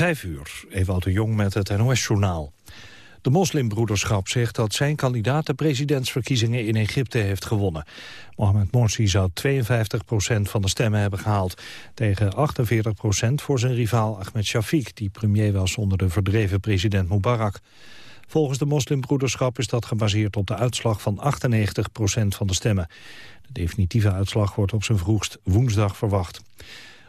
Vijf uur, Ewout de Jong met het NOS-journaal. De moslimbroederschap zegt dat zijn kandidaat de presidentsverkiezingen in Egypte heeft gewonnen. Mohamed Morsi zou 52% van de stemmen hebben gehaald, tegen 48% voor zijn rivaal Ahmed Shafiq, die premier was onder de verdreven president Mubarak. Volgens de moslimbroederschap is dat gebaseerd op de uitslag van 98% van de stemmen. De definitieve uitslag wordt op zijn vroegst woensdag verwacht.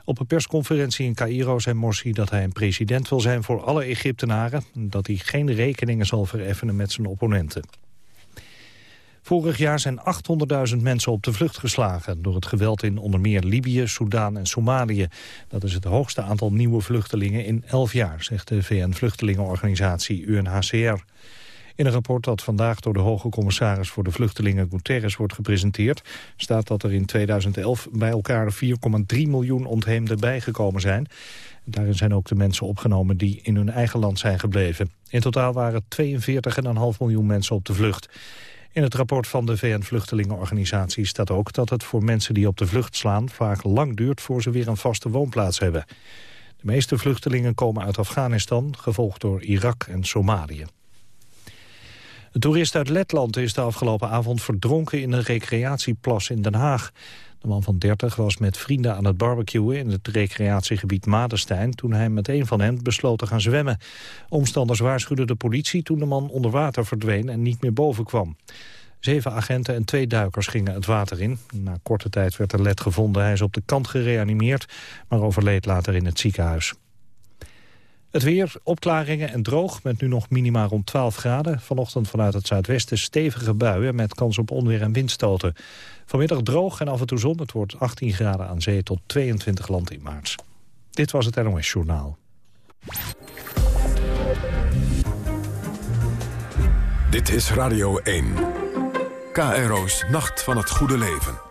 Op een persconferentie in Cairo zei Morsi dat hij een president wil zijn voor alle Egyptenaren... en dat hij geen rekeningen zal vereffenen met zijn opponenten. Vorig jaar zijn 800.000 mensen op de vlucht geslagen... door het geweld in onder meer Libië, Soudaan en Somalië. Dat is het hoogste aantal nieuwe vluchtelingen in 11 jaar... zegt de VN-vluchtelingenorganisatie UNHCR. In een rapport dat vandaag door de hoge commissaris voor de vluchtelingen Guterres wordt gepresenteerd, staat dat er in 2011 bij elkaar 4,3 miljoen ontheemden bijgekomen zijn. Daarin zijn ook de mensen opgenomen die in hun eigen land zijn gebleven. In totaal waren 42,5 miljoen mensen op de vlucht. In het rapport van de VN-vluchtelingenorganisatie staat ook dat het voor mensen die op de vlucht slaan vaak lang duurt voor ze weer een vaste woonplaats hebben. De meeste vluchtelingen komen uit Afghanistan, gevolgd door Irak en Somalië. Een toerist uit Letland is de afgelopen avond verdronken in een recreatieplas in Den Haag. De man van 30 was met vrienden aan het barbecuen in het recreatiegebied Madestein... toen hij met een van hen besloot te gaan zwemmen. Omstanders waarschuwden de politie toen de man onder water verdween en niet meer boven kwam. Zeven agenten en twee duikers gingen het water in. Na korte tijd werd er Let gevonden. Hij is op de kant gereanimeerd, maar overleed later in het ziekenhuis. Het weer, opklaringen en droog, met nu nog minima rond 12 graden. Vanochtend vanuit het zuidwesten stevige buien met kans op onweer en windstoten. Vanmiddag droog en af en toe zon. Het wordt 18 graden aan zee tot 22 land in maart. Dit was het NOS Journaal. Dit is Radio 1. KRO's Nacht van het Goede Leven.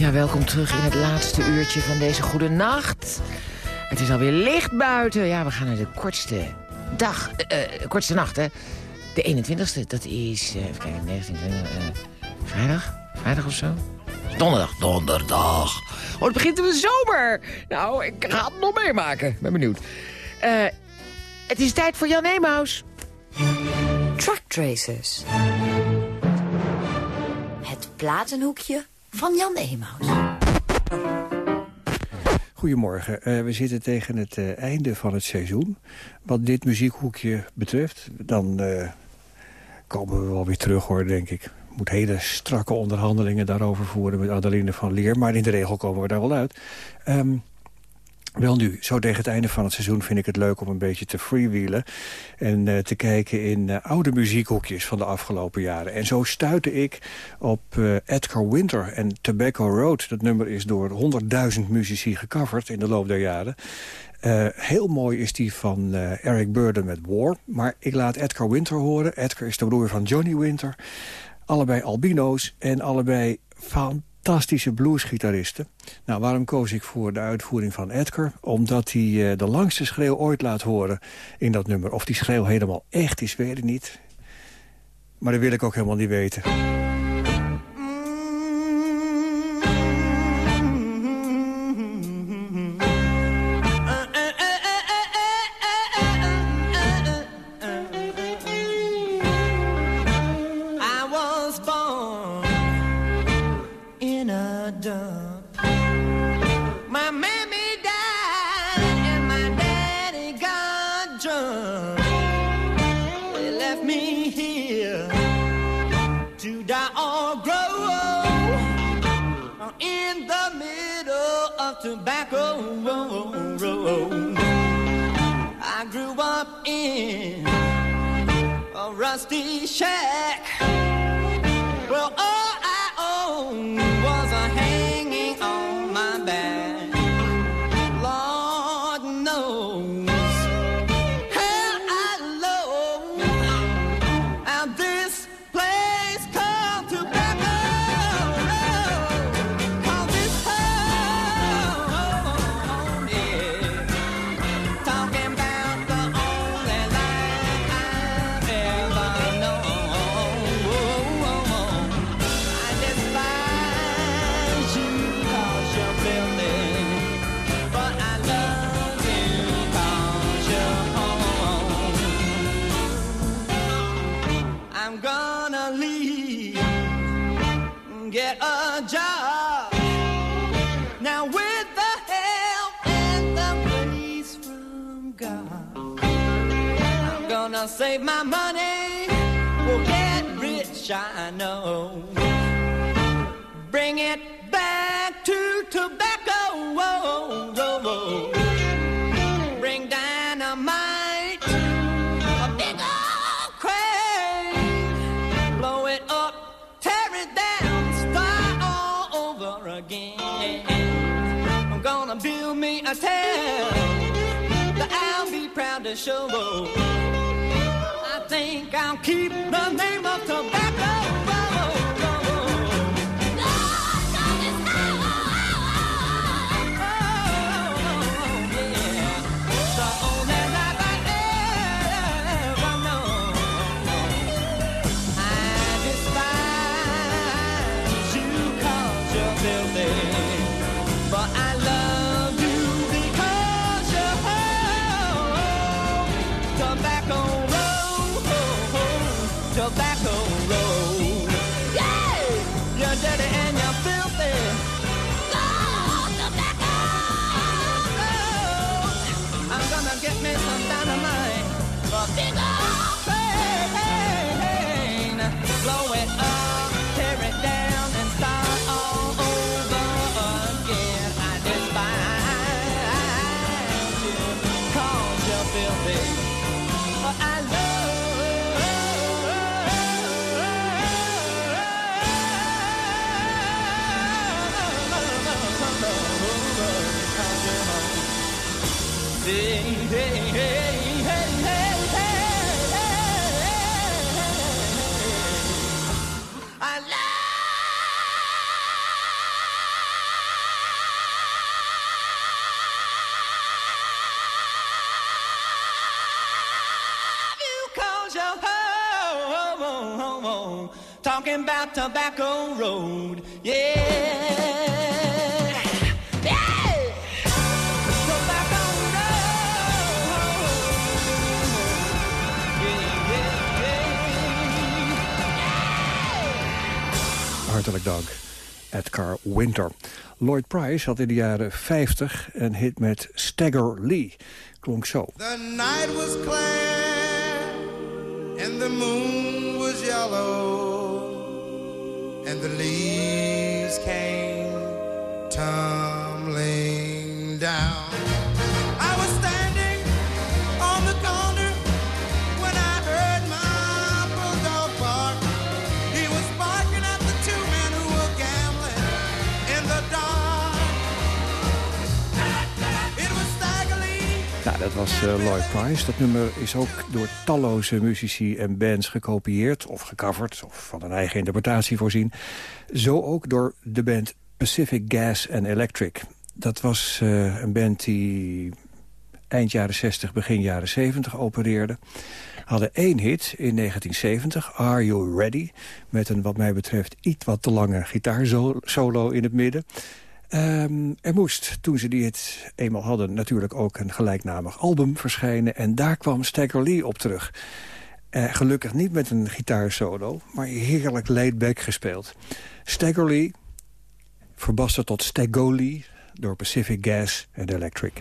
Ja, welkom terug in het laatste uurtje van deze goede nacht. Het is alweer licht buiten. Ja, we gaan naar de kortste dag, uh, kortste nacht, hè. De 21ste, dat is, uh, even kijken, 19, uh, vrijdag? Vrijdag of zo? Donderdag, donderdag. Oh, het begint in de zomer. Nou, ik ga het nog meemaken. Ben benieuwd. het is tijd voor Jan Emaus. Truck Tracers. Het platenhoekje van Jan Emaus. Goedemorgen. Uh, we zitten tegen het uh, einde van het seizoen. Wat dit muziekhoekje betreft, dan uh, komen we wel weer terug hoor, denk ik. Moet hele strakke onderhandelingen daarover voeren met Adeline van Leer. Maar in de regel komen we daar wel uit. Um, wel nu, zo tegen het einde van het seizoen vind ik het leuk om een beetje te freewheelen. En uh, te kijken in uh, oude muziekhoekjes van de afgelopen jaren. En zo stuitte ik op uh, Edgar Winter en Tobacco Road. Dat nummer is door 100.000 muzici gecoverd in de loop der jaren. heel mooi is die van Eric Burden met War. Maar ik laat Edgar Winter horen. Edgar is de broer van Johnny Winter. Allebei albino's en allebei van fantastische bluesgitaristen. Nou, waarom koos ik voor de uitvoering van Edgar? Omdat hij uh, de langste schreeuw ooit laat horen in dat nummer. Of die schreeuw helemaal echt is, weet ik niet. Maar dat wil ik ook helemaal niet weten. Rusty shack. Well, all gonna save my money, will get rich, I know. Bring it back to tobacco, whoa, whoa, whoa. Bring dynamite, a big old crane, blow it up, tear it down, start all over again. I'm gonna build me a town that I'll be proud to show. I'll keep the name of tobacco. Talking about Tobacco Road, yeah. Yeah! Tobacco Road. Yeah, yeah, yeah. Hartelijk dank, Edgar Winter. Lloyd Price had in de jaren 50 een hit met Stagger Lee. Klonk zo. The night was clear and the moon was yellow and the leaves came tumbling down. Nou, dat was eh, Lloyd Price. Dat nummer is ook door talloze muzici en bands gekopieerd... of gecoverd, of van een eigen interpretatie voorzien. Zo ook door de band Pacific Gas and Electric. Dat was eh, een band die eind jaren 60, begin jaren 70 opereerde. Hadden één hit in 1970, Are You Ready? Met een wat mij betreft iets wat te lange gitaarsolo in het midden. Ehm, er moest, toen ze die het eenmaal hadden... natuurlijk ook een gelijknamig album verschijnen. En daar kwam Stagger Lee op terug. Eh, gelukkig niet met een gitaarsolo, maar heerlijk laid-back gespeeld. Stagger Lee, verbasterd tot Stagoli... door Pacific Gas and Electric.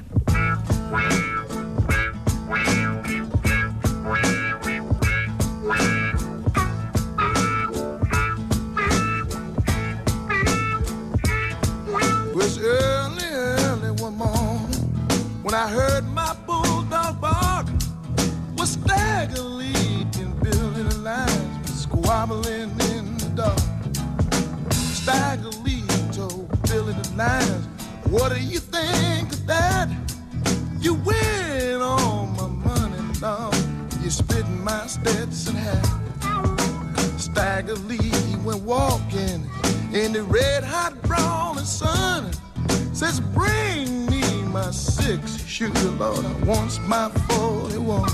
What do you think of that? You win all my money now. You spit in my Stetson hat. Stagger Lee went walking in the red hot brawling sun. Says, bring me my six shooter, Lord. I want my 41.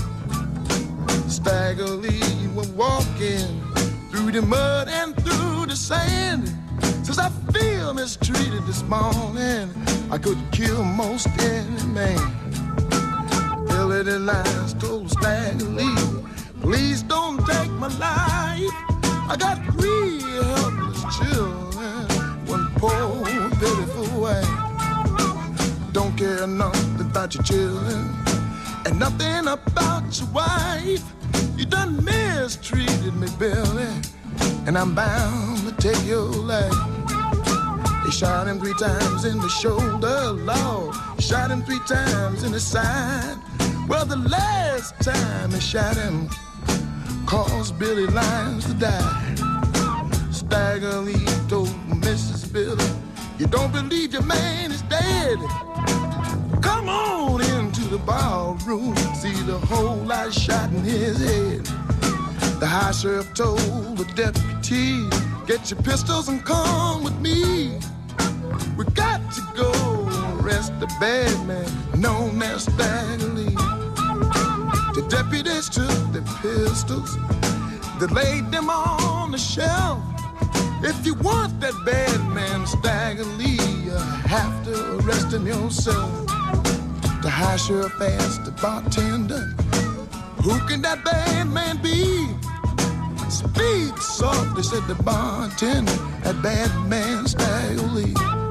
Stagger Lee went walking through the mud and through the sand. Says, I feel mistreated this morning. I could kill most any man. Billy the Lions told Stagger Lee, please don't take my life. I got three helpless children, one poor pitiful wife. Don't care nothing about your children and nothing about your wife. You done mistreated me, Billy, and I'm bound to take your life. They shot him three times in the shoulder, Lord. Shot him three times in the side. Well, the last time he shot him caused Billy Lyons to die. Stagger Lee told Mrs. Billy, You don't believe your man is dead. Come on into the ballroom, see the whole I shot in his head. The high sheriff told the deputy, Get your pistols and come with me. We got to go arrest the bad man known as Stagger The deputies took the pistols, they laid them on the shelf. If you want that bad man Stagger you have to arrest him yourself. The high sheriff asked the bartender, Who can that bad man be? Speak softly, said the bartender, that bad man Stagger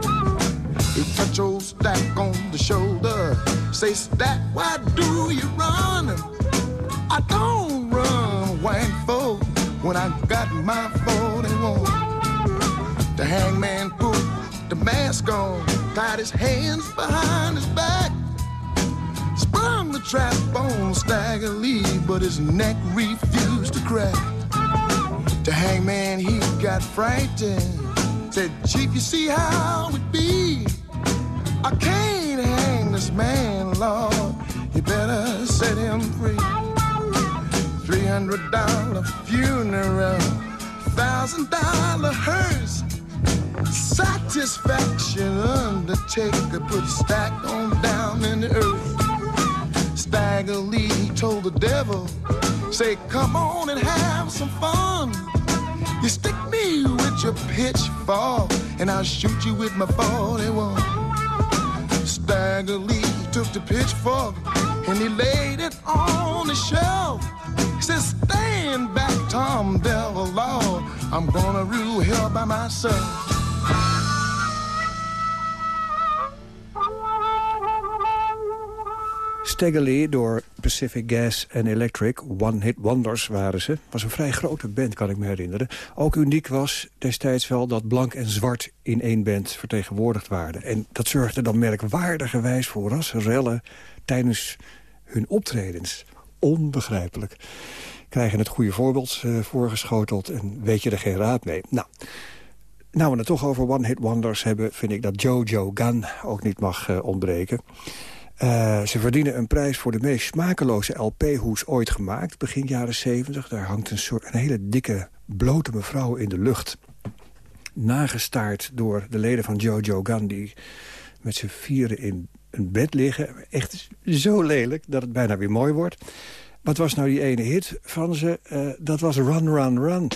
He touch old Stack on the shoulder, say, Stack, why do you run? I don't run, white folk, when I got my 41. The hangman put the mask on, tied his hands behind his back. Sprung the trap on Stagger Lee, but his neck refused to crack. The hangman, he got frightened. Said, Chief, you see how it be? I can't hang this man, Lord. You better set him free. Three hundred dollar funeral, thousand dollar hearse. Satisfaction undertaker put stack on down in the earth. Stagger Lee told the devil, say, come on and have some fun. You stick me with your pitchfork, and I'll shoot you with my 41. Stagger Lee took the pitchfork, and he laid it on the shelf. He said, stand back, Tom Devil, Lord. I'm gonna rule hell by myself. Stagger Lee door Pacific Gas and Electric, One Hit Wonders waren ze. Was een vrij grote band, kan ik me herinneren. Ook uniek was destijds wel dat blank en zwart in één band vertegenwoordigd waren. En dat zorgde dan merkwaardigerwijs voor rassenrellen tijdens hun optredens. Onbegrijpelijk. Krijgen het goede voorbeeld eh, voorgeschoteld en weet je er geen raad mee. Nou, nou we het toch over One Hit Wonders hebben... vind ik dat Jojo Gun ook niet mag eh, ontbreken. Uh, ze verdienen een prijs voor de meest smakeloze LP-hoes ooit gemaakt. Begin jaren 70. Daar hangt een, soort, een hele dikke, blote mevrouw in de lucht. Nagestaard door de leden van Jojo Gun... die met z'n vieren in een bed liggen. Echt zo lelijk dat het bijna weer mooi wordt. Wat was nou die ene hit van ze? Uh, dat was Run, Run, Run.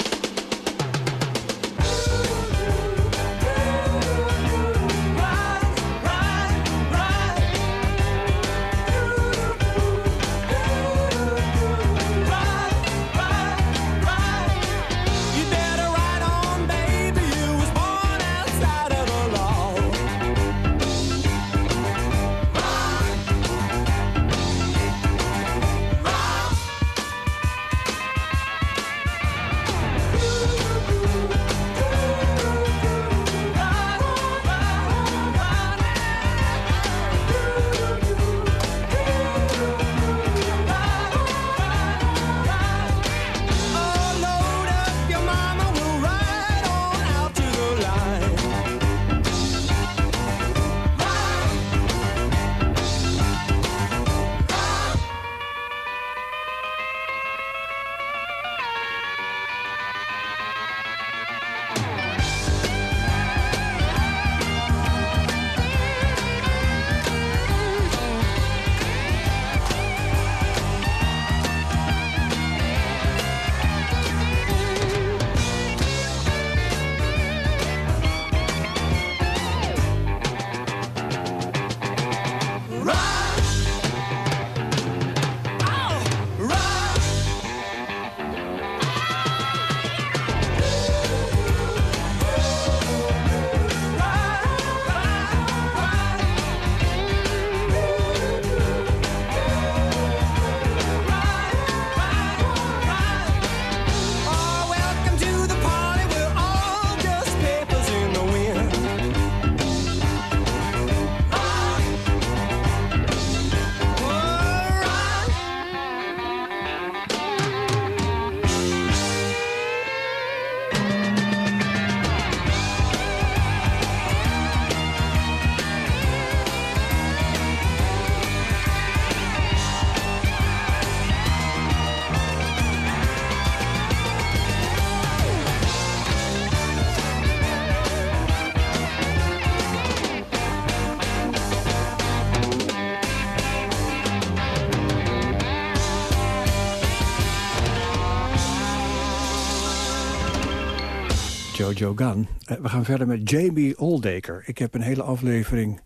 Eh, we gaan verder met Jamie Oldaker. Ik heb een hele aflevering,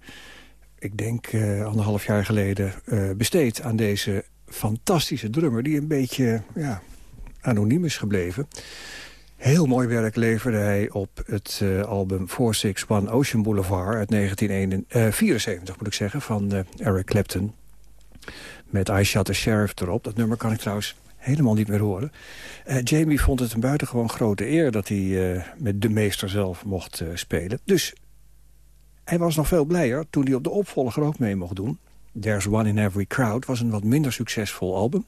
ik denk eh, anderhalf jaar geleden... eh, besteed aan deze fantastische drummer... die een beetje ja, anoniem is gebleven. Heel mooi werk leverde hij op het eh, album 461 Ocean Boulevard... uit 1974, moet ik zeggen, van Eric Clapton. Met I Shot the Sheriff erop. Dat nummer kan ik trouwens helemaal niet meer horen. Eh, Jamie vond het een buitengewoon grote eer... dat hij eh, met de meester zelf mocht eh, spelen. Dus hij was nog veel blijer toen hij op de opvolger ook mee mocht doen. There's One in Every Crowd was een wat minder succesvol album.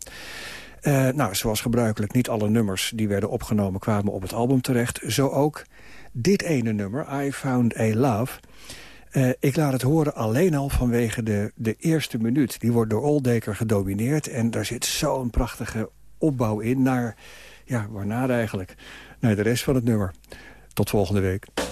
Nou, zoals gebruikelijk, niet alle nummers die werden opgenomen... kwamen op het album terecht. Zo ook dit ene nummer, I Found a Love... Ik laat het horen alleen al vanwege de, de eerste minuut. Die wordt door Oldeker gedomineerd. En daar zit zo'n prachtige opbouw in naar... Ja, waarna eigenlijk? Naar de rest van het nummer. Tot volgende week.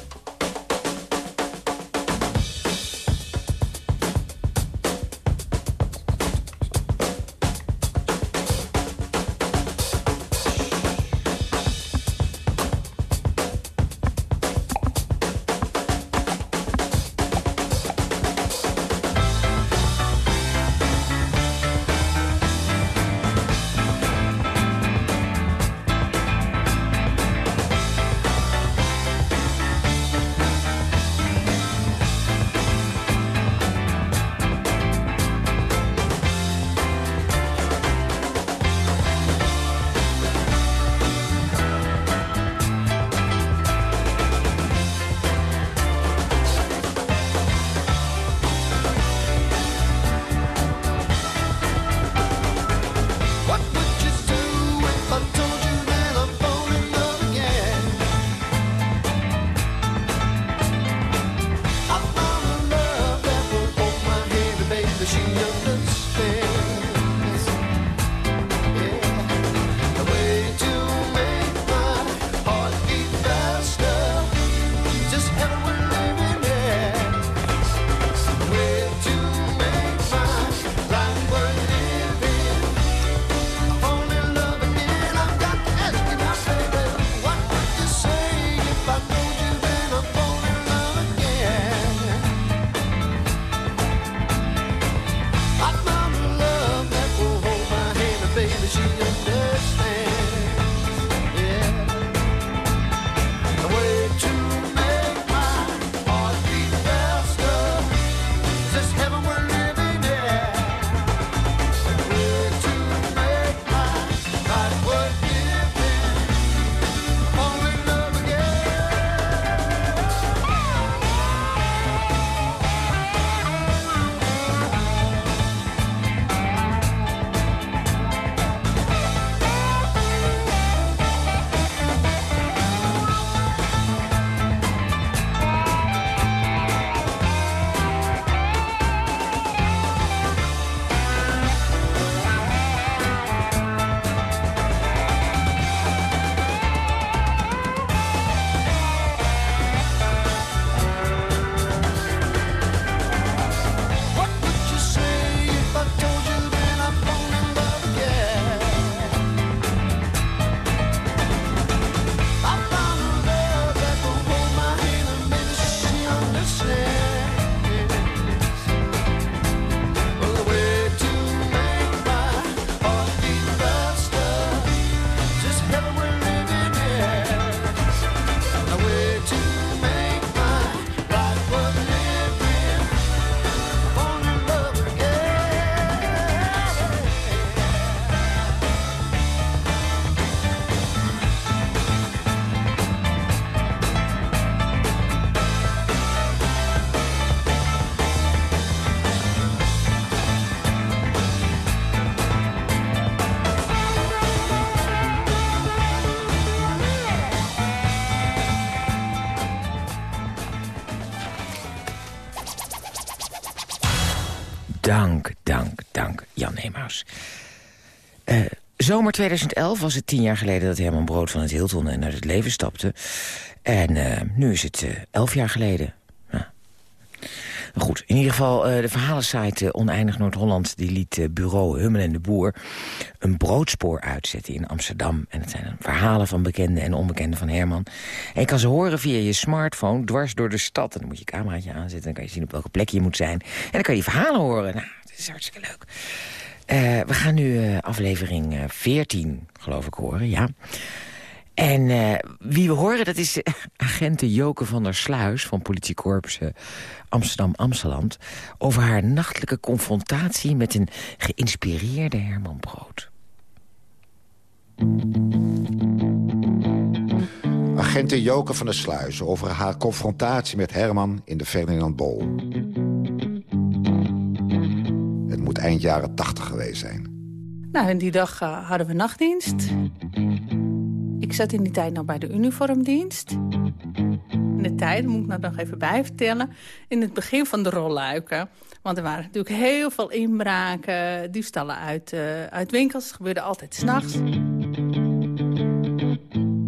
Zomer 2011 was het tien jaar geleden dat Herman Brood van het Hilton eh, naar het leven stapte. En eh, nu is het eh, elf jaar geleden. Goed, in ieder geval de verhalensite Oneindig Noord-Holland... die liet bureau Hummel en de Boer een broodspoor uitzetten in Amsterdam. En het zijn verhalen van bekende en onbekende van Herman. En je kan ze horen via je smartphone dwars door de stad. En dan moet je cameraatje aanzetten, dan kan je zien op welke plek je moet zijn. En dan kan je verhalen horen. Nou, dat is hartstikke leuk. We gaan nu aflevering 14, geloof ik, horen, ja... En wie we horen, dat is agente Joke van der Sluis... van politiekorps Amsterdam-Amsteland... over haar nachtelijke confrontatie met een geïnspireerde Herman Brood. Agente Joke van der Sluis over haar confrontatie met Herman in de Ferdinand Bol. Moet eind jaren tachtig geweest zijn. Nou, en die dag uh, hadden we nachtdienst. Ik zat in die tijd nog bij de uniformdienst. In de tijd, moet ik nou nog even bij vertellen... in het begin van de rolluiken. Want er waren natuurlijk heel veel inbraken, diefstallen uit, uh, uit winkels. Gebeurde altijd s'nachts.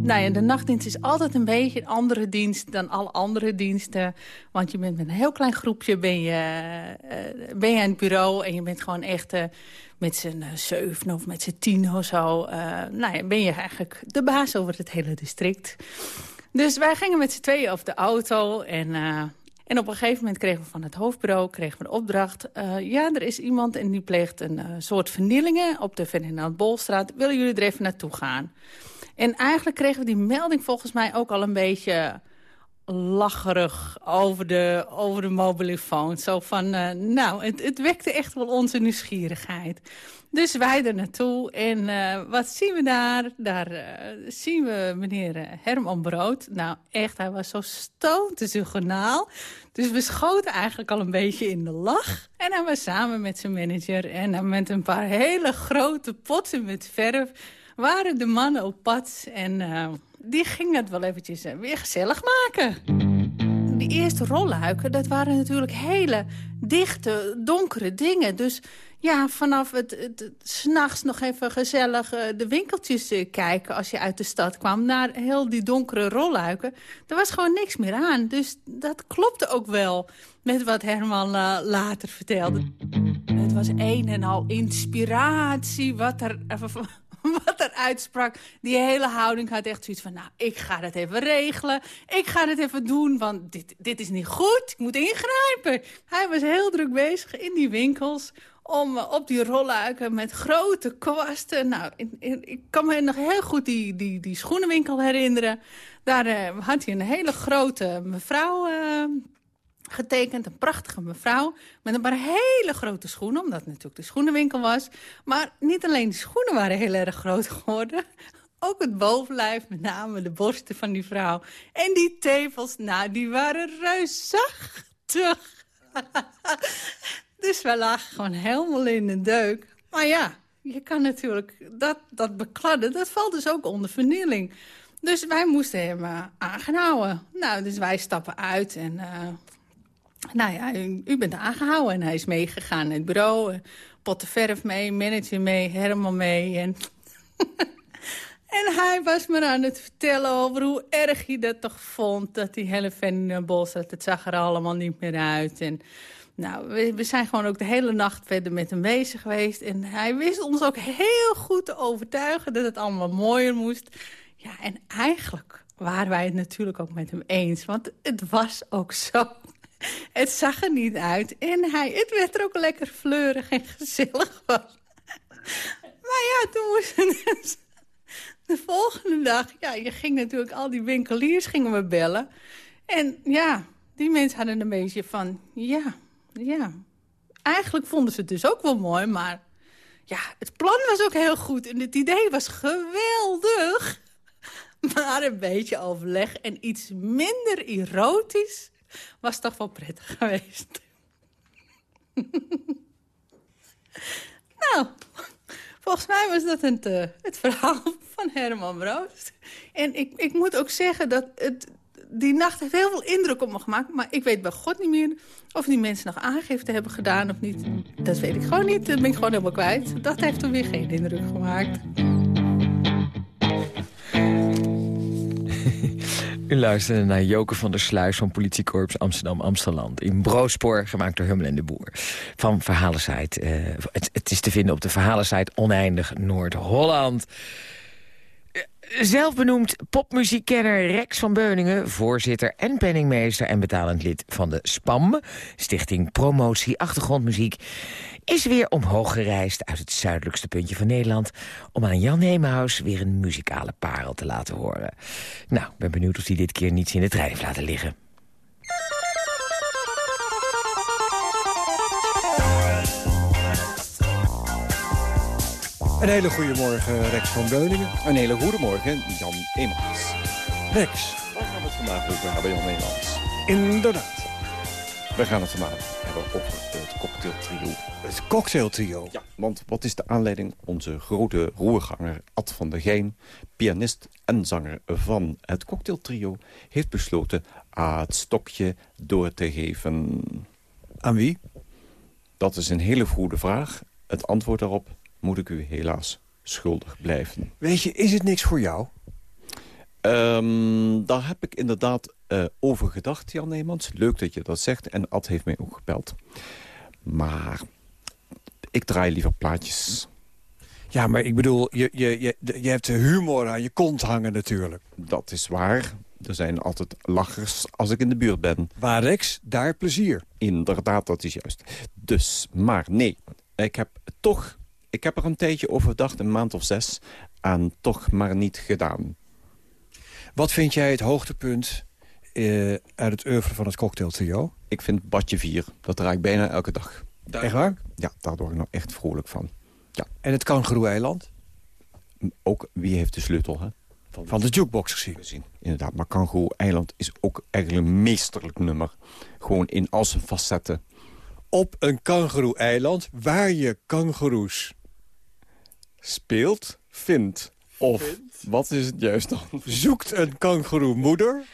Nou ja, de nachtdienst is altijd een beetje een andere dienst dan alle andere diensten. Want je bent met een heel klein groepje ben je, uh, ben je aan het bureau... en je bent gewoon echt... Uh, met z'n uh, zeven of met z'n tien of zo... Uh, nou ja, ben je eigenlijk de baas over het hele district. Dus wij gingen met z'n tweeën op de auto en... Uh, en op een gegeven moment kregen we van het hoofdbureau kregen we de opdracht... ja, er is iemand en die pleegt een soort vernielingen op de Ferdinand Bolstraat. Willen jullie er even naartoe gaan? En eigenlijk kregen we die melding volgens mij ook al een beetje lacherig over de, over de. Zo van, uh, nou, het, het wekte echt wel onze nieuwsgierigheid. Dus wij er naartoe en uh, wat zien we daar? Daar uh, zien we meneer Herman Brood. Nou, echt, hij was zo stotensugenaal. Dus we schoten eigenlijk al een beetje in de lach. En hij was samen met zijn manager en met een paar hele grote potten met verf... waren de mannen op pad en die ging het wel eventjes uh, weer gezellig maken. Die eerste rolluiken, dat waren natuurlijk hele dichte, donkere dingen. Dus ja, vanaf het, het, het s'nachts nog even gezellig uh, de winkeltjes kijken... als je uit de stad kwam, naar heel die donkere rolluiken. Er was gewoon niks meer aan. Dus dat klopte ook wel met wat Herman later vertelde. Het was een en al inspiratie, wat er wat er uitsprak. Die hele houding had echt zoiets van... nou, ik ga dat even regelen. Ik ga het even doen, want dit, dit is niet goed. Ik moet ingrijpen. Hij was heel druk bezig in die winkels om uh, op die rolluiken met grote kwasten. Nou, ik kan me nog heel goed die, die, die schoenenwinkel herinneren. Daar uh, had hij een hele grote mevrouw uh, getekend. Een prachtige mevrouw met een paar hele grote schoenen. Omdat het natuurlijk de schoenenwinkel was. Maar niet alleen de schoenen waren heel erg groot geworden. Ook het bovenlijf, met name de borsten van die vrouw. En die tevels, nou, die waren reusachtig. dus wij lagen gewoon helemaal in de deuk. Maar ja, je kan natuurlijk dat, dat bekladden. Dat valt dus ook onder vernieling. Dus wij moesten hem uh. Nou, dus wij stappen uit en... Uh, nou ja, u, bent aangehouden en hij is meegegaan naar het bureau. Potten verf mee, manager mee, Herman mee. En, en hij was me aan het vertellen over hoe erg hij dat toch vond... dat die hele Bos, het zag er allemaal niet meer uit. En, nou, we, we, zijn gewoon ook de hele nacht verder met hem bezig geweest. En hij wist ons ook heel goed te overtuigen dat het allemaal mooier moest. Ja, en eigenlijk waren wij het natuurlijk ook met hem eens. Want het was ook zo. Het zag er niet uit. En hij, het werd er ook lekker fleurig en gezellig was. Maar ja, toen moesten dus de volgende dag... Ja, je ging natuurlijk al die winkeliers gingen we bellen. En ja, die mensen hadden een beetje van... Ja, ja. Eigenlijk vonden ze het dus ook wel mooi, maar... Ja, het plan was ook heel goed en het idee was geweldig. Maar een beetje overleg en iets minder erotisch was toch wel prettig geweest. nou, volgens mij was dat het, uh, het verhaal van Herman Broos. En ik, ik moet ook zeggen dat het, die nacht heel veel indruk op me gemaakt. Maar ik weet bij God niet meer of die mensen nog aangifte hebben gedaan of niet. Dat weet ik gewoon niet. Dat ben ik gewoon helemaal kwijt. Dat heeft er weer geen indruk gemaakt. U luisterde naar Joke van der Sluis van Politiekorps Amsterdam-Amsterdam. In Broospoor, gemaakt door Hummel en de Boer. Van Verhalensite. eh, het, het is te vinden op de Verhalensite Oneindig Noord-Holland. Eh, Zelfbenoemd popmuziekkenner Rex van Beuningen... voorzitter en penningmeester en betalend lid van de SPAM... Stichting Promotie Achtergrondmuziek... is weer omhoog gereisd uit het zuidelijkste puntje van Nederland... om aan Jan Heemhuis weer een muzikale parel te laten horen. Nou, ik ben benieuwd of hij dit keer niets in de trein heeft laten liggen. Een hele goede morgen, Rex van Beuningen. Een hele goede morgen, Jan Eenmans. Rex, Waar gaan we het vandaag over hebben, Jan Eenmans? inderdaad. We gaan het vandaag hebben over het cocktailtrio. Het cocktailtrio. Ja, want wat is de aanleiding? Onze grote roerganger Ad van der Geijn, pianist en zanger van het cocktailtrio... heeft besloten het stokje door te geven. Aan wie? Dat is een hele goede vraag. Het antwoord daarop moet ik u helaas schuldig blijven. Weet je, is het niks voor jou? Ehm, daar heb ik inderdaad eh, over gedacht, Jan Neemans. Leuk dat je dat zegt. En Ad heeft mij ook gebeld. Maar ik draai liever plaatjes. Ja, maar ik bedoel, je, je, je, je hebt humor aan je kont hangen natuurlijk. Dat is waar. Er zijn altijd lachers als ik in de buurt ben. Waar Rex, daar plezier. Inderdaad, dat is juist. Dus, maar nee. Ik heb toch... Ik heb er een tijdje over gedacht, een maand of zes. En toch maar niet gedaan. Wat vind jij het hoogtepunt eh, uit het oeuvre van het cocktailtrio? Ik vind Badje 4. Dat draai ik bijna elke dag. Echt waar? Ja, daar word ik nou echt vrolijk van. Ja. En het Kangaroo-eiland? Ook wie heeft de sleutel, hè? Van de jukebox gezien. gezien. Inderdaad, maar Kangaroo Eiland is ook eigenlijk een meesterlijk nummer. Gewoon in al zijn facetten. Op een kangaroo-eiland waar je kangaroes... Speelt, vindt. Of, wat is het juist dan? Zoekt een kangaroo-moeder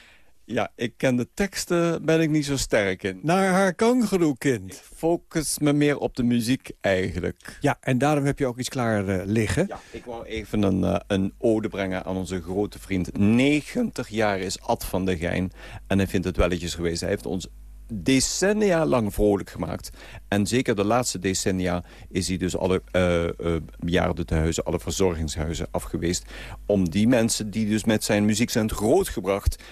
Ja, ik ken de teksten, ben ik niet zo sterk in. naar haar kangaroo-kind. Focus me meer op de muziek eigenlijk. Ja, en daarom heb je ook iets klaar eh, liggen. Ja, ik wou even een, eh, een ode brengen aan onze grote vriend. 90 jaar is Ad van der Geijn. En hij vindt het welletjes geweest. Hij heeft ons decennia lang vrolijk gemaakt. En zeker de laatste decennia is hij dus alle uh, uh, bejaardentehuizen, alle verzorgingshuizen afgeweest. Om die mensen die dus met zijn muziek zijn grootgebracht,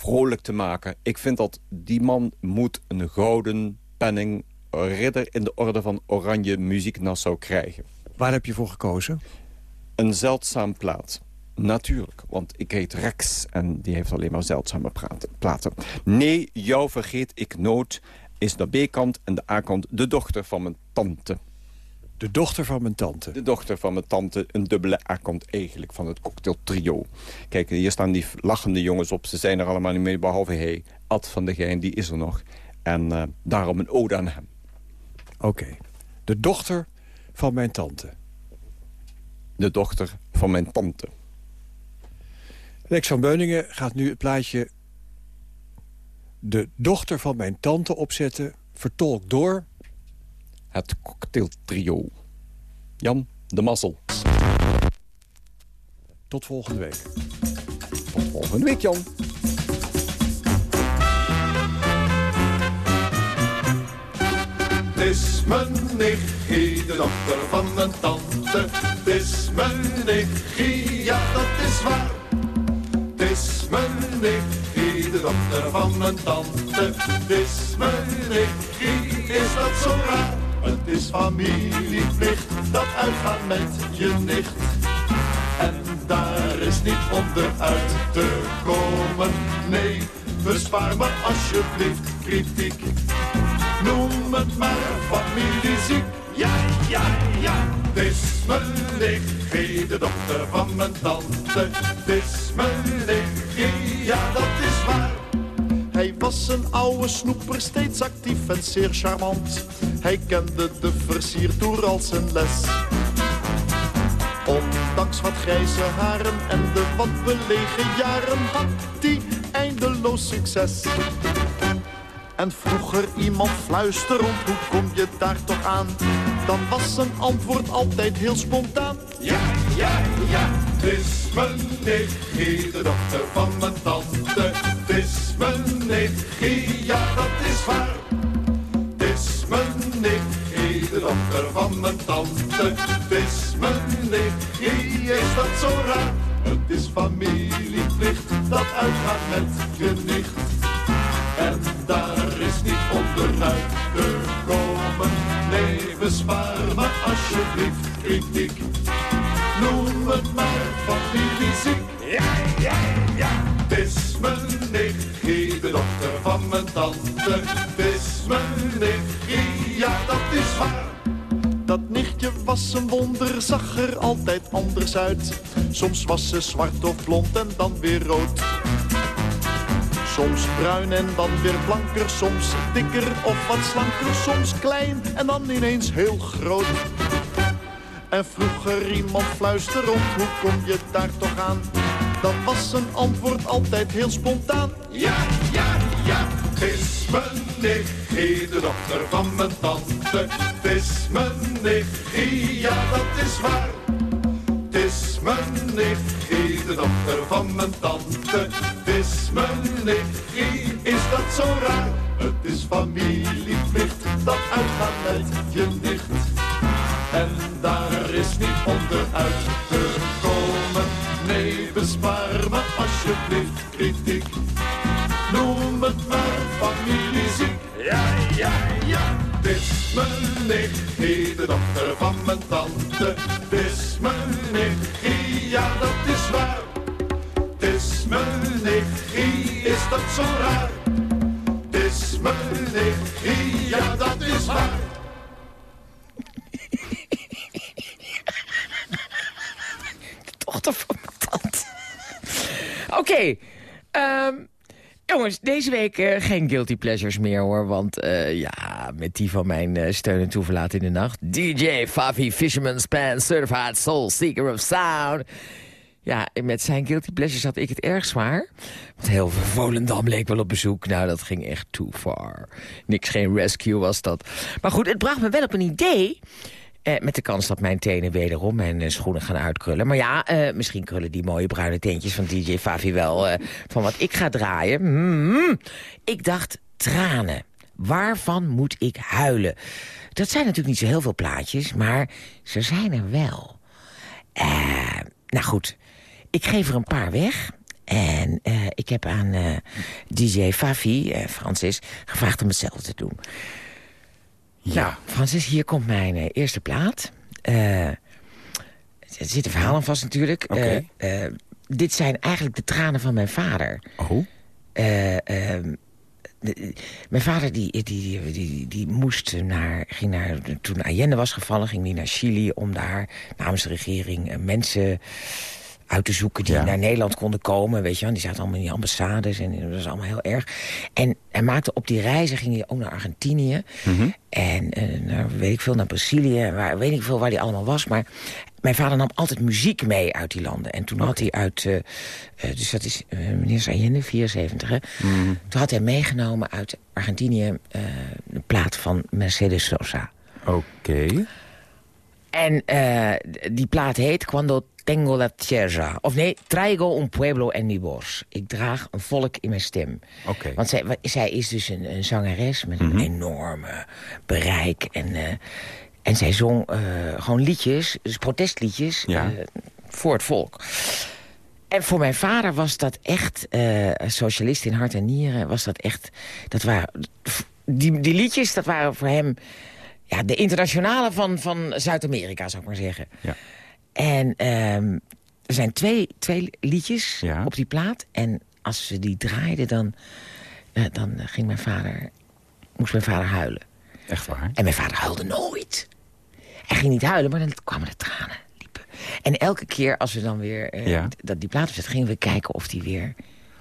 vrolijk te maken. Ik vind dat die man moet een gouden penning ridder in de orde van Oranje Muziek Nassau krijgen. Waar heb je voor gekozen? Een zeldzaam plaat. Natuurlijk, want ik heet Rex en die heeft alleen maar zeldzame platen. Nee, jou vergeet ik nooit is de B-kant en de A-kant de dochter van mijn tante. De dochter van mijn tante. De dochter van mijn tante, een dubbele A-kant eigenlijk van het cocktailtrio. Kijk, hier staan die lachende jongens op. Ze zijn er allemaal niet meer, behalve hij. Ad van de Gein, die is er nog. En eh, daarom een ode aan hem. Oké. De dochter van mijn tante. De dochter van mijn tante. Rex van Beuningen gaat nu het plaatje... De dochter van mijn tante opzetten, vertolkt door... Het cocktailtrio. Jan de Mazzel. Tot volgende week. Tot volgende week, Jan. Het is mijn nichtje, de dochter van mijn tante. Het is mijn nichtje, ja dat is waar. Het is mijn nichtje, de dochter van mijn tante. Het is mijn nichtje, is dat zo raar? Het is familieplicht, dat uitgaan met je nicht. En daar is niet onderuit te komen. Nee, bespaar me alsjeblieft kritiek. Noem het maar familieziek. Ja, ja, ja. Het is mijn nichtje, de dochter van mijn tante. Het is mijn nichtje, ja dat is waar. Hij was een oude snoeper, steeds actief en zeer charmant. Hij kende de versiertoer als zijn les. Ondanks wat grijze haren en de wat belegen jaren had hij eindeloos succes. En vroeger iemand fluisterend, hoe kom je daar toch aan? Dan was zijn antwoord altijd heel spontaan. Ja, ja, ja. Het is mijn nichtje, de dochter van mijn tante. Is mijn nichtje, ja dat is waar. Het is mijn nichtje, de dochter van mijn tante. Het is mijn nichtje, is dat zo raar? Het is familieplicht dat uitgaat met je nicht. En daar is niet onderuit te komen. Nee, bespaar me alsjeblieft kritiek. Tante. Is ja dat is waar. Dat nichtje was een wonder, zag er altijd anders uit. Soms was ze zwart of blond en dan weer rood. Soms bruin en dan weer blanker, soms dikker of wat slanker, soms klein en dan ineens heel groot. En vroeger iemand fluisterend, hoe kom je daar toch aan? Dan was een antwoord altijd heel spontaan. Ja, ja, ja, het is mijn nichtje, de dochter van mijn tante. Het is mijn nichtje, ja dat is waar. Het is mijn nichtje, de dochter van mijn tante. Het is mijn nichtje, is dat zo raar? Het is familieplicht, dat uitgaat met je nicht. En daar is niet onderuit te komen. Nee, bespaar me alsjeblieft kritiek. Mijn nichtje, de dochter van mijn tante. Het is mijn nichtje, ja dat is waar. Het is mijn nichtje, is dat zo raar? Het is mijn nichtje, ja dat is waar. dochter van mijn tante. Oké, ehm, jongens, deze week eh, geen guilty pleasures meer hoor. Want eh, ja, met die van mijn eh, steun en toeverlaat in de nacht. DJ Favi Fisherman's Pan, Certified Soul Seeker of Sound. Ja, met zijn guilty pleasures had ik het erg zwaar. Want heel veel Volendam leek wel op bezoek. Nou, dat ging echt too far. Niks, geen rescue was dat. Maar goed, het bracht me wel op een idee... Eh, met de kans dat mijn tenen wederom mijn eh, schoenen gaan uitkrullen. Maar ja, eh, misschien krullen die mooie bruine teentjes van DJ Favi wel... van wat ik ga draaien. Hmm. Ik dacht, tranen. Waarvan moet ik huilen? Dat zijn natuurlijk niet zo heel veel plaatjes, maar ze zijn er wel. Nou goed, ik geef er een paar weg... En ik heb aan DJ Favi, Francis, gevraagd om hetzelfde te doen. Ja. Francis, hier komt mijn eh, eerste plaat. Eh, er zit een verhaal aan vast natuurlijk. Eh, dit zijn eigenlijk de tranen van mijn vader. Oh? Eh, ehm, de- mijn vader die, die, die, die, die moest naar, ging naar... Toen Allende was gevallen, ging hij naar Chili... om daar namens de regering mensen uit te zoeken die Ja. naar Nederland konden komen. Weet je, wel. die zaten allemaal in die ambassades en dat was allemaal heel erg. En hij maakte op die reizen, ging hij ook naar Argentinië. En eh, naar, weet ik veel, naar Brazilië. Waar, weet ik veel waar hij allemaal was. Maar mijn vader nam altijd muziek mee uit die landen. En toen had hij uit... eh, eh, dus dat is meneer Sayende, 74. Hè? Toen had hij meegenomen uit Argentinië... een plaat van Mercedes Sosa. Oké. En die plaat heet Cuando tengo la tierra. Of nee, Traigo un pueblo en mi voz. Ik draag een volk in mijn stem. Oké. Want zij, is dus een, een zangeres met een enorme bereik. En, eh, en zij zong eh, gewoon liedjes, dus protestliedjes, Ja. eh, voor het volk. En voor mijn vader was dat echt, socialist in hart en nieren, was dat echt, dat waren, die, die liedjes, dat waren voor hem ja, de internationale van, van Zuid-Amerika, zou ik maar zeggen. Ja. En ehm, er zijn twee, twee liedjes Ja. op die plaat. En als ze die draaiden, dan, eh, dan ging mijn vader, moest mijn vader huilen. Echt waar? En mijn vader huilde nooit. Hij ging niet huilen, maar dan kwamen de tranen. Liepen. En elke keer als we dan weer eh, Ja. dat die plaat opzetten... gingen we kijken of die weer...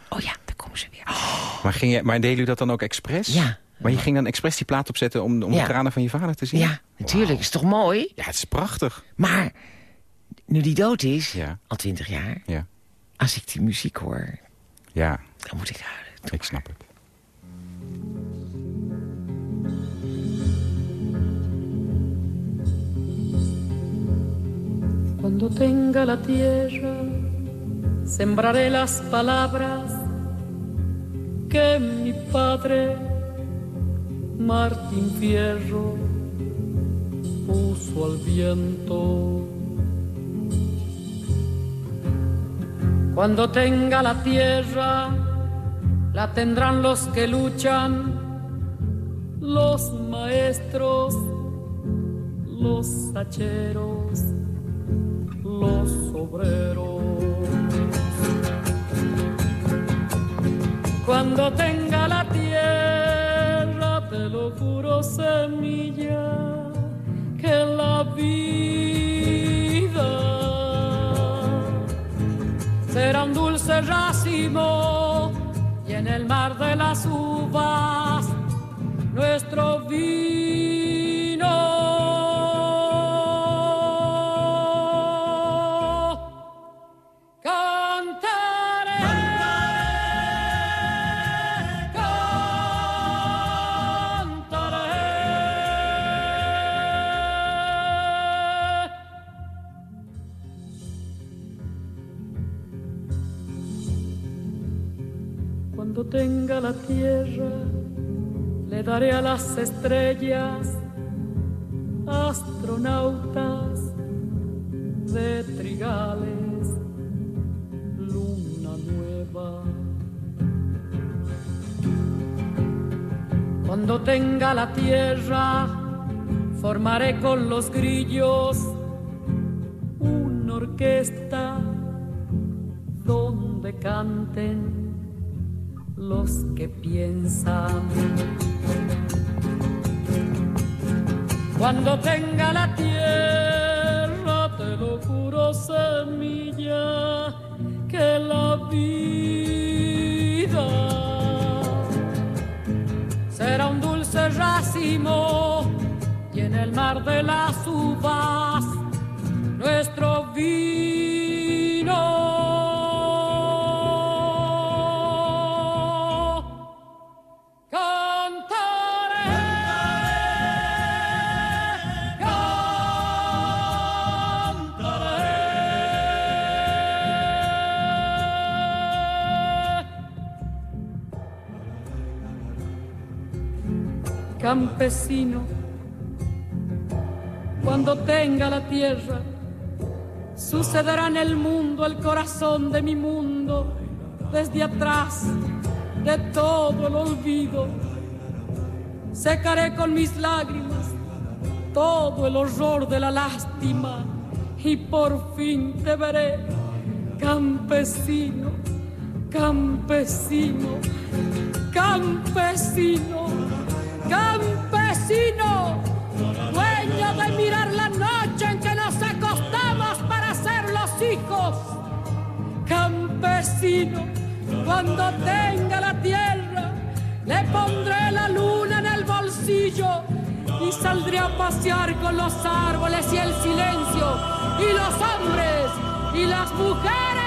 Oh ja, daar komen ze weer. Oh, Maar, ging je, maar deed u dat dan ook expres? Ja. Maar je ging dan expres die plaat opzetten om, om Ja. de tranen van je vader te zien? ja, natuurlijk. Is toch mooi? Ja, het is prachtig. Maar nu die dood is, Ja. al twintig jaar... Ja. als ik die muziek hoor, Ja, dan moet ik huilen. ik snap het. Cuando tenga la tierra, sembraré las palabras que mi padre Martín Fierro puso al viento. Cuando tenga la tierra, la tendrán los que luchan, los maestros, los hacheros, los obreros. Cuando tenga la tierra, te lo juro, semilla, que la vida racimo y en el mar de las uvas nuestro vino. Daré a las estrellas astronautas de trigales, luna nueva. Cuando tenga la tierra, formaré con los grillos una orquesta donde canten los que piensan. Cuando tenga la tierra, te lo juro, semilla, que la vida será un dulce racimo y en el mar de las uvas nuestro vino. Campesino, cuando tenga la tierra, sucederá en el mundo el corazón de mi mundo, desde atrás de todo el olvido. Secaré con mis lágrimas todo el horror de la lástima y por fin te veré, campesino, campesino, campesino, campesino, dueño de mirar la noche en que nos acostamos para ser los hijos, campesino, cuando tenga la tierra, le pondré la luna en el bolsillo y saldré a pasear con los árboles y el silencio y los hombres y las mujeres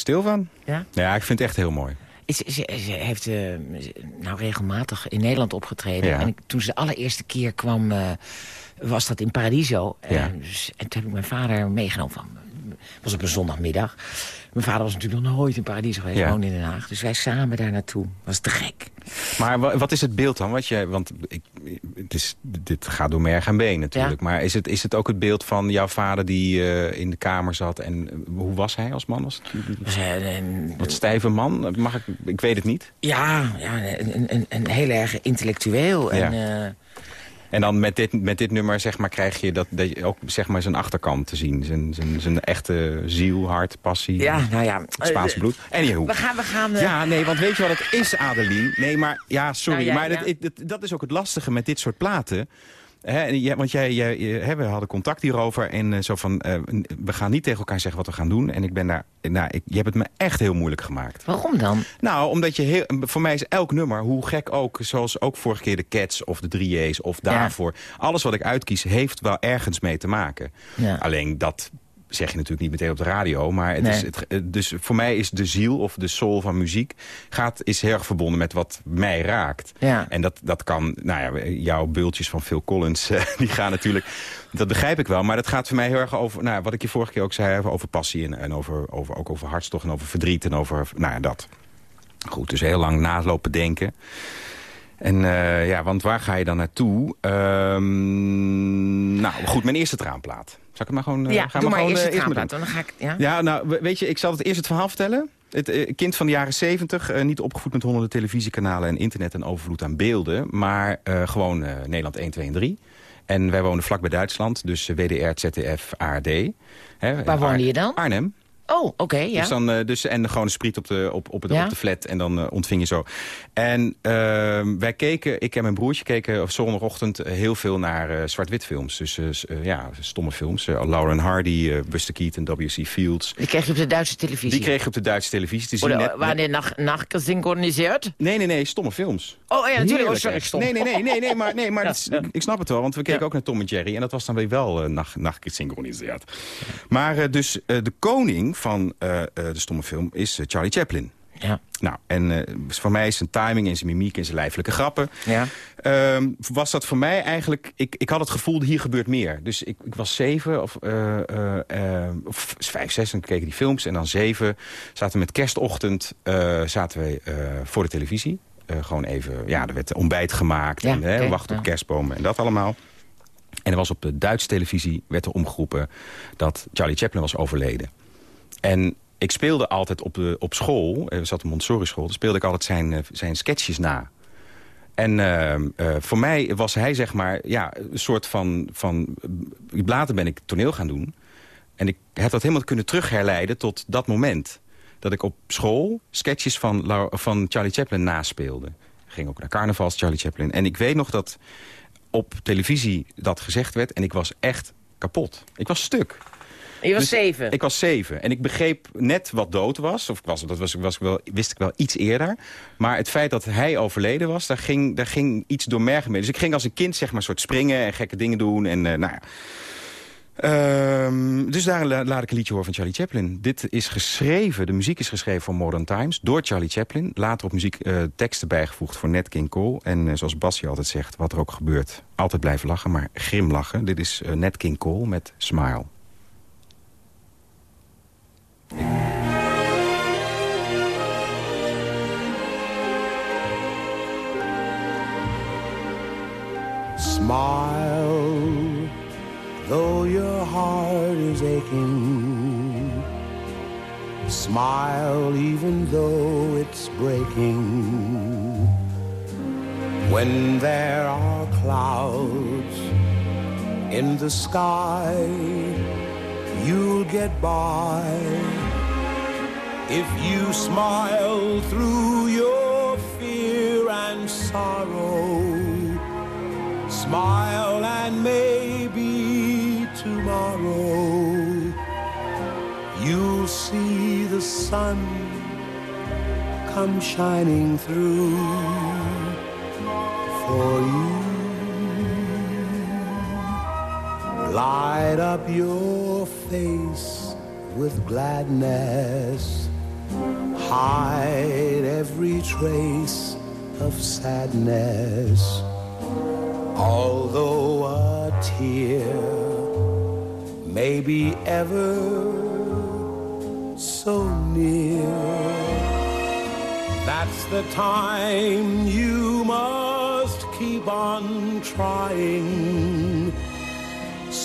stil van. Ja? Ja, ik vind het echt heel mooi. Is, ze, ze heeft eh, nou regelmatig in Nederland opgetreden. Ja. En ik, toen ze de allereerste keer kwam, eh, was dat in Paradiso. Ja. En, dus, en toen heb ik mijn vader meegenomen van... Het was op een zondagmiddag. Mijn vader was natuurlijk nog nooit in Paradiso geweest, Ja. gewoon in Den Haag. Dus wij samen daar naartoe. was te gek. Maar wa- wat is het beeld dan? Wat je, want ik, het is, dit gaat door merg en been natuurlijk. Maar is het, is het ook het beeld van jouw vader die eh, in de kamer zat? En eh, hoe was hij als man? Was het een, wat stijve man? Mag ik, ik weet het niet. Ja, ja een, een, een heel erg intellectueel. En, Ja. En dan met dit, met dit nummer zeg maar, krijg je, dat, dat je ook zeg maar, zijn achterkant te zien. Zijn, zijn, zijn echte ziel, hart, passie. Ja, nou ja. Het Spaanse Eh, bloed. Anywho. We gaan... We gaan eh, Ja, nee, want weet je wat het is, Adeline? Nee, maar ja, sorry. Nou ja, maar ja. Dat, dat, dat is ook het lastige met dit soort platen. Hè, want jij, jij, je- hè, we hadden contact hierover en eh, zo van, eh, we gaan niet tegen elkaar zeggen wat we gaan doen. En ik ben daar, nou, ik, je hebt het me echt heel moeilijk gemaakt. Waarom dan? Nou, omdat je heel, voor mij is elk nummer, hoe gek ook, zoals ook vorige keer de Cats of de 3J's of daarvoor. Alles wat ik uitkies heeft wel ergens mee te maken. Ja. Alleen dat zeg je natuurlijk niet meteen op de radio. Maar het Nee. is het, eh, dus voor mij is de ziel of de soul van muziek... Gaat, is heel erg verbonden met wat mij raakt. Ja. En dat, dat kan, nou ja, jouw bultjes van Phil Collins... eh, die gaan natuurlijk, dat begrijp ik wel. Maar dat gaat voor mij heel erg over, nou, wat ik je vorige keer ook zei... over- over passie en, en over, over, ook over hartstocht en over verdriet en over, nou ja, dat. Goed, dus heel lang nalopen denken. En eh, ja, want waar ga je dan naartoe? Ehm, nou, goed, mijn eerste traanplaat. Ik het maar gewoon... eh, ja, gaan maar gewoon, eerst traanplaat. doen? Dan ga ik... Ja? Ja, nou, we- weet je, ik zal het eerst het verhaal vertellen. Het eh, kind van de jaren 70, eh, niet opgevoed met honderden televisiekanalen en internet en overvloed aan beelden. Maar gewoon Nederland 1, 2 en 3. En wij wonen vlak bij Duitsland, dus WDR, ZDF, ARD. Waar woonde je dan? Arnhem. Oh, oké, ja. Dus dan, eh, dus, en gewoon een spriet op de, op, op, het, Ja. op de flat en dan eh, ontving je zo. En ehm, wij keken, ik en mijn broertje keken op zondagochtend heel veel naar eh, zwart-wit films. Dus ja, stomme films. Lauren Hardy, Buster Keaton, W.C. Fields. Die kreeg je op de Duitse televisie. Die kreeg je op de Duitse televisie te zien. Oder net- waren die nach, nachgesynchroniseerd? Nee, nee, nee, stomme films. Oh ja, natuurlijk. Oh, sorry, stom. Nee, nee, nee, nee, nee, maar, nee, maar Ja, dat is- ja. ik, snap het wel, want we keken ook naar Tom en Jerry. En dat was dan weer wel nacht, nacht gesynchroniseerd. Maar dus de koning van eh, eh, de stomme film is eh, Charlie Chaplin. Ja. Nou, en voor mij is zijn timing en zijn mimiek en zijn lijfelijke grappen... Ja. Ehm, was dat voor mij eigenlijk... Ik, ik had het gevoel, hier gebeurt meer. Dus ik, ik was zeven of, of vijf, zes, en keken die films. En dan zeven zaten we met kerstochtend zaten we, voor de televisie. Gewoon even, ja, er werd ontbijt gemaakt. Ja, en wachten op kerstbomen en dat allemaal. En er was op de Duitse televisie werd er omgeroepen dat Charlie Chaplin was overleden. En ik speelde altijd op, de, op school, eh, we zaten op Montessori school... dan speelde ik altijd zijn, eh, zijn sketches na. En eh, voor mij was hij zeg maar ja, een soort van, van... Later ben ik toneel gaan doen. En ik heb dat helemaal kunnen terugherleiden tot dat moment. Dat ik op school sketches van, van Charlie Chaplin naspeelde. Ging ook naar carnavals Charlie Chaplin. En ik weet nog dat op televisie dat gezegd werd. En ik was echt kapot. Ik was stuk. Je was Dus zeven. Ik was zeven. En ik begreep net wat dood was. Of ik was, dat was, was wel, wist ik wel iets eerder. Maar het feit dat hij overleden was, daar ging, daar ging iets door mergen mee. Dus ik ging als een kind zeg maar soort springen en gekke dingen doen. En eh, nou ja. Ehm, dus daar la- laat ik een liedje horen van Charlie Chaplin. Dit is geschreven, de muziek is geschreven voor Modern Times... door Charlie Chaplin. Later op muziek eh, teksten bijgevoegd voor Nat King Cole. En eh, zoals Basje altijd zegt, wat er ook gebeurt... altijd blijven lachen, maar grimlachen. Dit is eh, Nat King Cole met Smile. Smile, though your heart is aching. Smile, even though it's breaking. When there are clouds in the sky, you'll get by. If you smile through your fear and sorrow, smile and maybe tomorrow you'll see the sun come shining through for you. Light up your face with gladness. Hide every trace of sadness. Although a tear may be ever so near, that's the time you must keep on trying.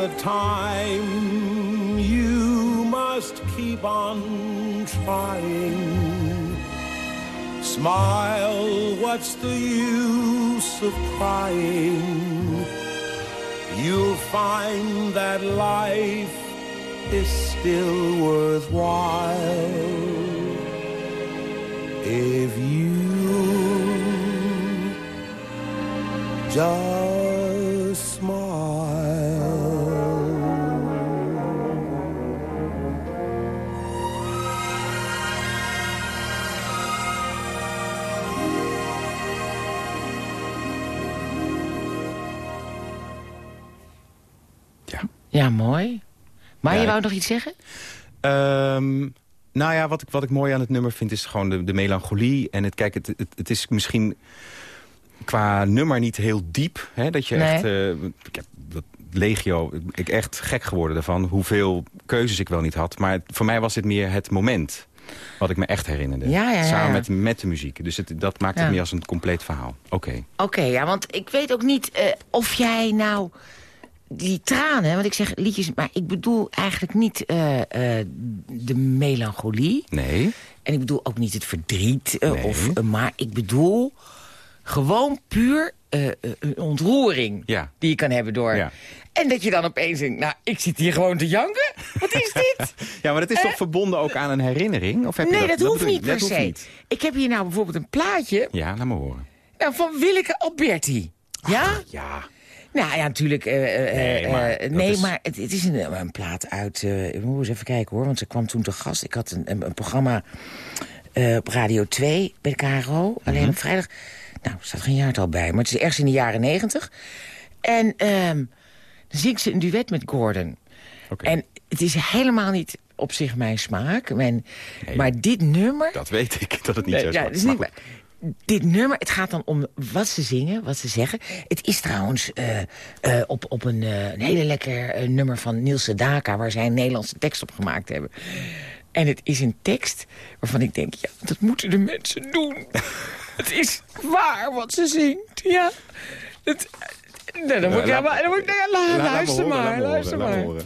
The time. You must keep on trying. Smile, what's the use of crying? You'll find that life is still worthwhile Ja, mooi. Maar Ja, je wou nog iets zeggen? Ehm, nou ja, wat ik, wat ik mooi aan het nummer vind is gewoon de, de melancholie. En het, kijk, het, het, het is misschien qua nummer niet heel diep. Hè, dat je Nee. echt... eh, ik heb dat Legio, ik echt gek geworden ervan. Hoeveel keuzes ik wel niet had. Maar voor mij was dit meer het moment. Wat ik me echt herinnerde. Ja, ja, ja, Samen met, met de muziek. Dus het, dat maakt het meer als een compleet verhaal. Oké. Oké, ja, want ik weet ook niet eh, of jij nou die tranen... want ik zeg liedjes, maar ik bedoel eigenlijk niet eh, eh, de melancholie. Nee. En ik bedoel ook niet het verdriet. eh, Nee. of, maar ik bedoel gewoon puur een ontroering Ja. die je kan hebben door... Ja. En dat je dan opeens denkt, nou, ik zit hier gewoon te janken. Wat is dit? Ja, maar dat is toch verbonden ook aan een herinnering? Of heb je nee, dat, dat, hoeft niet per se. niet. Ik heb hier nou bijvoorbeeld een plaatje Ja, laat me horen. nou, van Willeke Alberti. Ja? Ja. Nou ja, natuurlijk. eh, eh, Nee, eh, maar nee, is- maar het, het is een, een plaat uit... eh, ik moet eens even kijken hoor, want ze kwam toen te gast. Ik had een, een, een programma op Radio 2 bij de KRO. Alleen Mhm. op vrijdag. Nou, er staat geen jaartal bij, maar het is ergens in de jaren negentig. En ehm, dan zingt ze een duet met Gordon. En het is helemaal niet op zich mijn smaak. Mijn, Maar dit nummer... Dat weet ik, dat het niet Nee, zo is. ja, niet. Dit nummer, het gaat dan om wat ze zingen, wat ze zeggen. Het is trouwens eh, eh, op, op een, eh, een hele lekker nummer van Niels Sedaka... waar zij een Nederlandse tekst op gemaakt hebben. En het is een tekst waarvan ik denk... ja, dat moeten de mensen doen. het is waar wat ze zingt, ja. Het, nou, dan moet ik... Ja, laat- maar, dan moet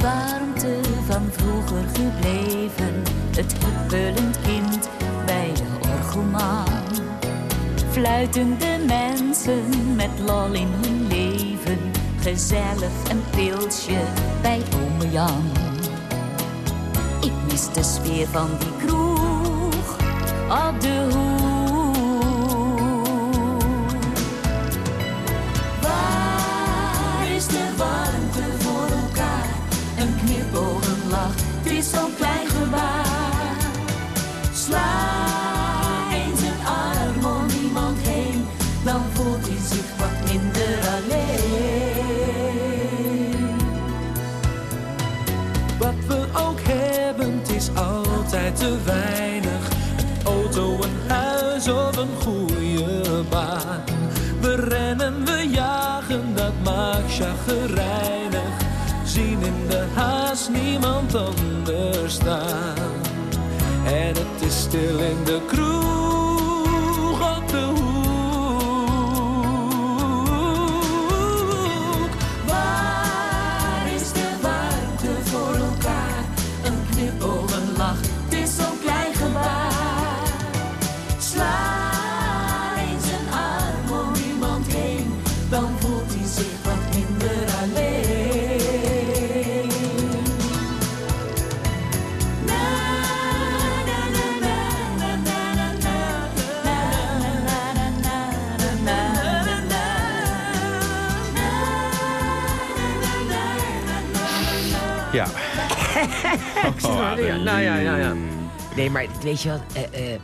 warmte van vroeger gebleven? Het huppelend kind bij de orgelman. Fluitende mensen met lol in hun leven. Gezellig een pilsje bij ome Jan. Ik mis de sfeer van die kroeg op de hoek. so glad. Weer- nou ja, ja, ja. Nee, maar weet je wat? eh, eh,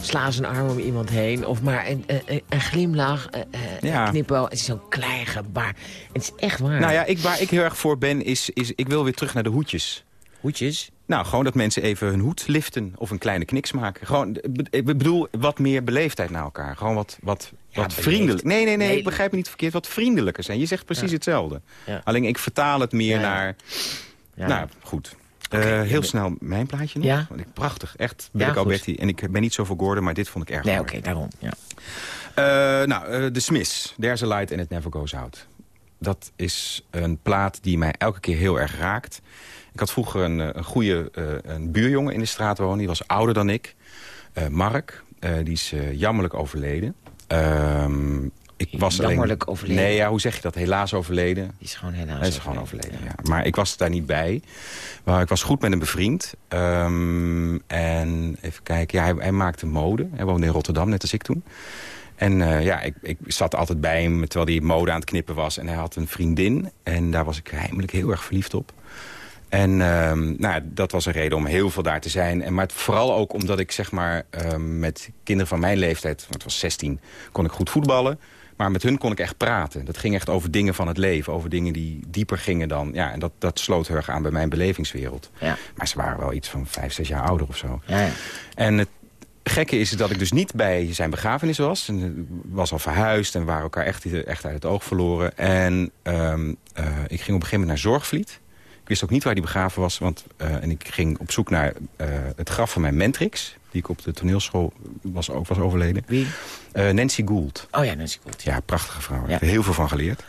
sla zijn arm om iemand heen. Of maar een, een, een glimlach, eh, eh, Ja. een knipoog. Het is zo'n klein gebaar. Het is echt waar. Nou ja, ik, waar ik heel erg voor ben, is, is ik wil weer terug naar de hoedjes. Hoedjes? Nou, gewoon dat mensen even hun hoed liften of een kleine kniks maken. Gewoon, ik bedoel, wat meer beleefdheid naar elkaar. Gewoon wat, wat wat vriendelijk. Nee, nee, nee, Nee. ik begrijp me niet verkeerd. Wat vriendelijker zijn. Je zegt precies Ja. hetzelfde. Ja. Alleen ik vertaal het meer Ja, ja. naar... Ja. Nou, goed. Eh, heel snel mijn plaatje nog. Ja. Want ik- Prachtig, echt. Ben ik. Alberti. En ik ben niet zo voor Gordon, maar dit vond ik erg Nee, oké, daarom. Ja. Eh, nou, eh, The Smiths. There's a light and it never goes out. Dat is een plaat die mij elke keer heel erg raakt. Ik had vroeger een, eh, een goede eh, een buurjongen in de straat wonen. Die was ouder dan ik. Eh, Mark. Eh, die is eh, jammerlijk overleden. Ik was alleen- overleden? Nee, ja, hoe zeg je dat? Helaas overleden. Die is gewoon helaas Hij is gewoon overleden, ja. Maar ik was daar niet bij. Maar ik was goed met hem bevriend. Ehm, en even kijken, ja, hij, hij maakte mode. Hij woonde in Rotterdam, net als ik toen. En eh, ja, ik, ik zat altijd bij hem terwijl hij mode aan het knippen was. En hij had een vriendin. En daar was ik heimelijk heel erg verliefd op. En ehm, nou, dat was een reden om heel veel daar te zijn. En, maar het, vooral ook omdat ik zeg maar, ehm, met kinderen van mijn leeftijd... want het was 16, kon ik goed voetballen. Maar met hun kon ik echt praten. Dat ging echt over dingen van het leven. Over dingen die dieper gingen dan... Ja, en dat, dat sloot heel erg aan bij mijn belevingswereld. Ja. Maar ze waren wel iets van vijf, zes jaar ouder of zo. Ja, ja. En het gekke is dat ik dus niet bij zijn begrafenis was. En, eh, was al verhuisd en we waren elkaar echt, echt uit het oog verloren. En ehm, eh, ik ging op een gegeven moment naar Zorgvliet. Ik wist ook niet waar hij begraven was. Want, eh, en ik ging op zoek naar het graf van mijn mentrix. Die ik op de toneelschool was, ook was overleden. Wie? Eh, Nancy Gould. Oh ja, Nancy Gould. Ja, prachtige vrouw. Daar heb ik heel veel van geleerd.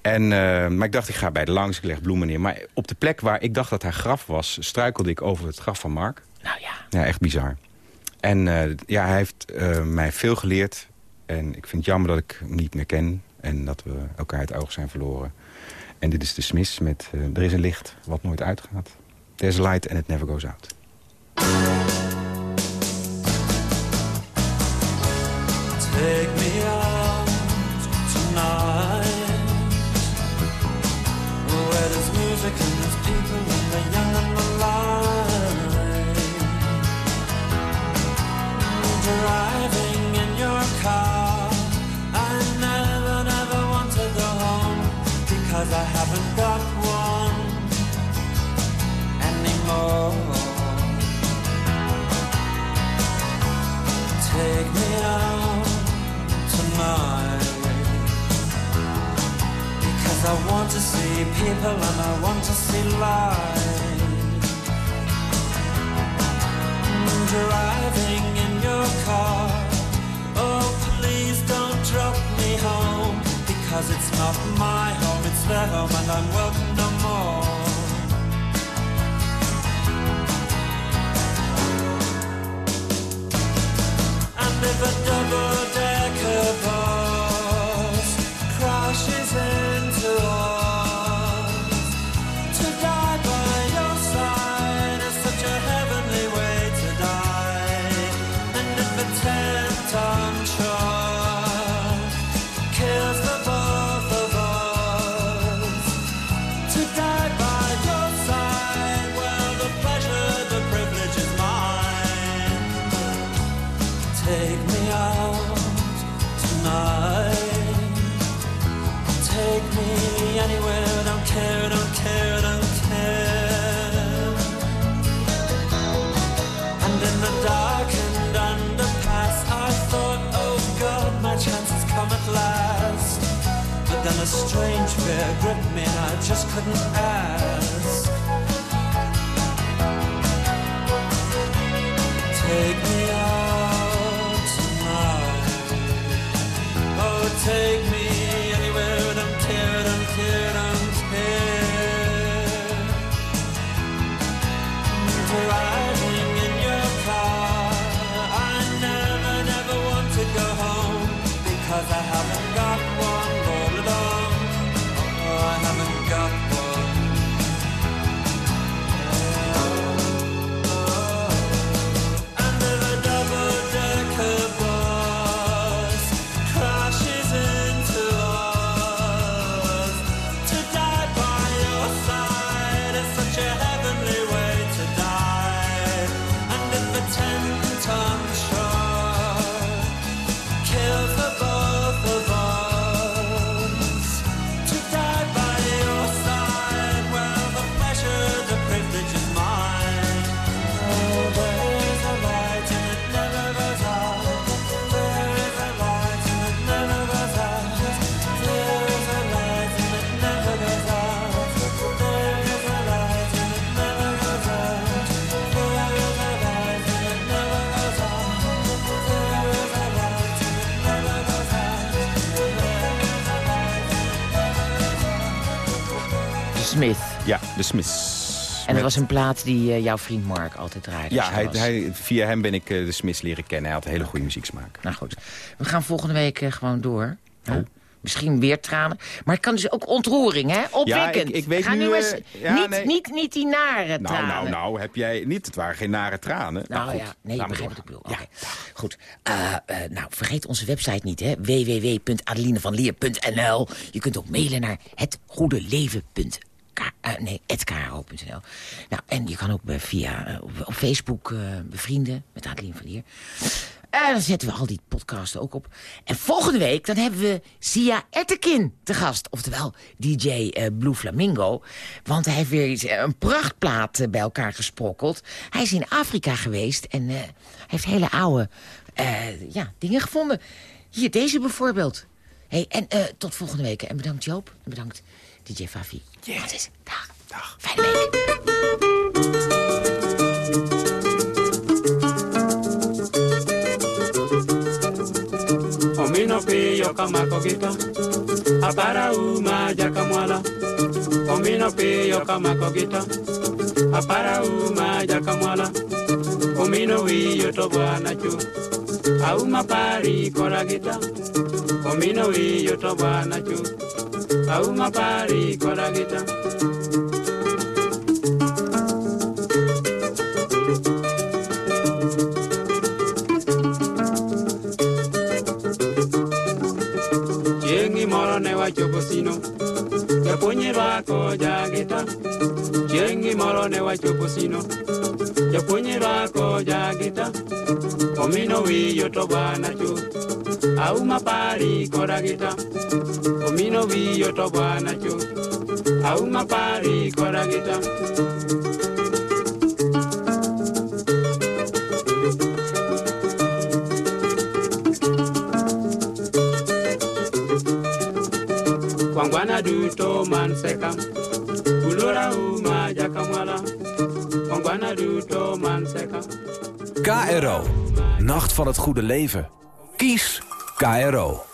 En, eh, maar ik dacht, ik ga bij de langs, ik leg bloemen neer. Maar op de plek waar ik dacht dat haar graf was... struikelde ik over het graf van Mark. Nou ja. Ja, echt bizar. En eh, ja, hij heeft mij veel geleerd. En ik vind het jammer dat ik hem niet meer ken. En dat we elkaar uit het oog zijn verloren. En dit is de Smiths met Er is een licht wat nooit uitgaat. There's a light and it never goes out. Take me because I haven't got de Smiths. En dat was een plaat die eh, jouw vriend Mark altijd draaide. Ja, hij, hij, via hem ben ik eh, de Smiths leren kennen. Hij had hele goede muzieksmaak. Nou goed, we gaan volgende week eh, gewoon door. Huh? Misschien weer tranen. Maar het kan dus ook ontroering, hè? Opwekkend. ik- ik weet Ga nu, eens, ja, niet, nee. niet, niet die nare Nou, tranen. nou, nou, heb jij niet. Het waren geen nare tranen. Nou goed, ja, nee, maar begrijpt wat ik bedoel. Oké, Goed. Eh, eh, nou, vergeet onze website niet, hè. www.adelinevanleer.nl Je kunt ook mailen naar hetgoedeleven.nl eh, nee, @kro.nl. Nou, en je kan ook eh, via eh, op, Facebook bevrienden met Adeline van Lier. En dan zetten we al die podcasten ook op. En volgende week dan hebben we Sia Ertekin te gast. Oftewel DJ Blue Flamingo. Want hij heeft weer een prachtplaat bij elkaar gesprokkeld. Hij is in Afrika geweest en hij heeft hele oude ja, dingen gevonden. Hier, deze bijvoorbeeld. Hey, en tot volgende week. En bedankt Joop. Bedankt DJ Fafi. Francis, dag. Dag. Fijne week. Omino piyo kama kogita Apara uma jaka mwala Omino piyo kama kogita Apara uma jaka mwala Omino wiyo to bwana chu Auma pari koragita Omino wiyo to bwana chu Auma pari koragita Chieng' moro ne wachopo sino Japuonje rwako jagita Chieng' moro ne wachopo sino Japuonje rwako jagita Omino wiyo to bwana chu Auma pari koda gita Omino wiyo to bwana chu Auma pari koda gita Kwangwana duto man seka Ulora uma jakamwala Kwangwana duto man seka KRO. Nacht van het goede leven. Kies KRO.